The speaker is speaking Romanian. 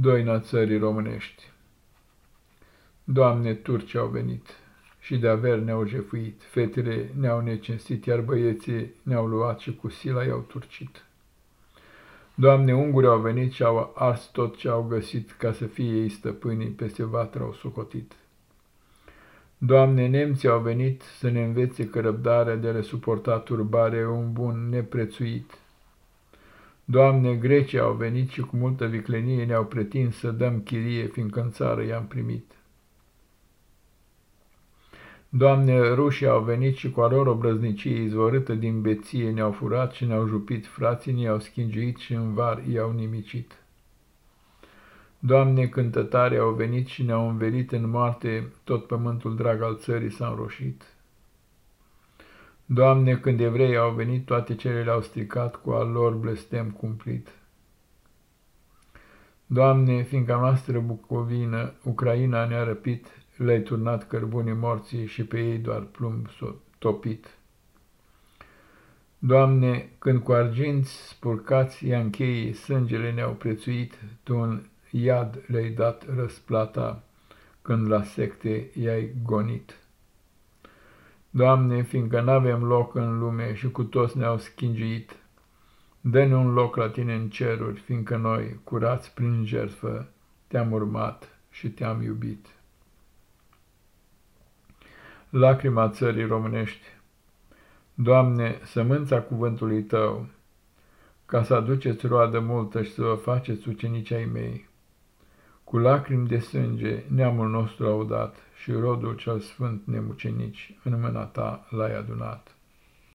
Doina țării românești Doamne, turci au venit și de aver ne-au jefuit, fetele ne-au necinstit, iar băieții ne-au luat și cu sila i-au turcit. Doamne, unguri au venit și au ars tot ce au găsit, ca să fie ei stăpânii, peste vatră au socotit. Doamne, nemții au venit să ne învețe că răbdarea de a suporta turbare e un bun neprețuit. Doamne, grecii au venit și cu multă viclenie ne-au pretins să dăm chirie, fiindcă în țară i-am primit. Doamne, rușii au venit și cu aror obrăznicie izvorâtă din beție ne-au furat și ne-au jupit, frații ne-au schingiit și în var i-au nimicit. Doamne, cântătare au venit și ne-au învelit în moarte, tot pământul drag al țării s-a înroșit. Doamne, când evrei au venit, toate cele le-au stricat cu al lor blestem cumplit. Doamne, fiindcă noastră Bucovină, Ucraina ne-a răpit, le-ai turnat cărbunii morții și pe ei doar plumb s-o topit. Doamne, când cu arginți spurcați i încheii, sângele ne-au prețuit, Tu în iad le-ai dat răsplata, când la secte i-ai gonit. Doamne, fiindcă n-avem loc în lume și cu toți ne-au schingiit, dă-ne un loc la Tine în ceruri, fiindcă noi, curați prin jertfă, Te-am urmat și Te-am iubit. Lacrima țării românești Doamne, sămânța cuvântului Tău, ca să aduceți roadă multă și să vă faceți ucenici ai mei. Cu lacrimi de sânge neamul nostru audat și rodul cel sfânt nemucenici în mâna Ta l-ai adunat.